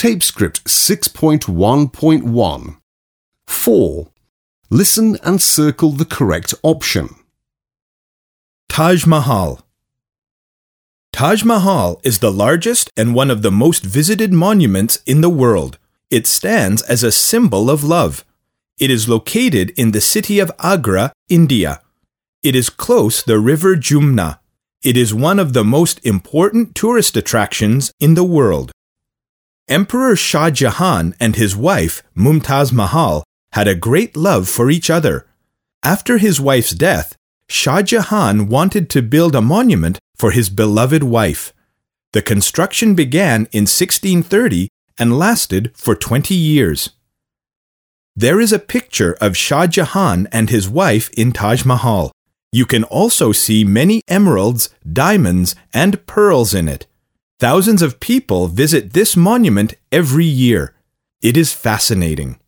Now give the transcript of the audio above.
Tape script 6.1.1. 4. Listen and circle the correct option. Taj Mahal. Taj Mahal is the largest and one of the most visited monuments in the world. It stands as a symbol of love. It is located in the city of Agra, India. It is close the river Jumna. It is one of the most important tourist attractions in the world. Emperor Shah Jahan and his wife, Mumtaz Mahal, had a great love for each other. After his wife's death, Shah Jahan wanted to build a monument for his beloved wife. The construction began in 1630 and lasted for 20 years. There is a picture of Shah Jahan and his wife in Taj Mahal. You can also see many emeralds, diamonds, and pearls in it. Thousands of people visit this monument every year. It is fascinating.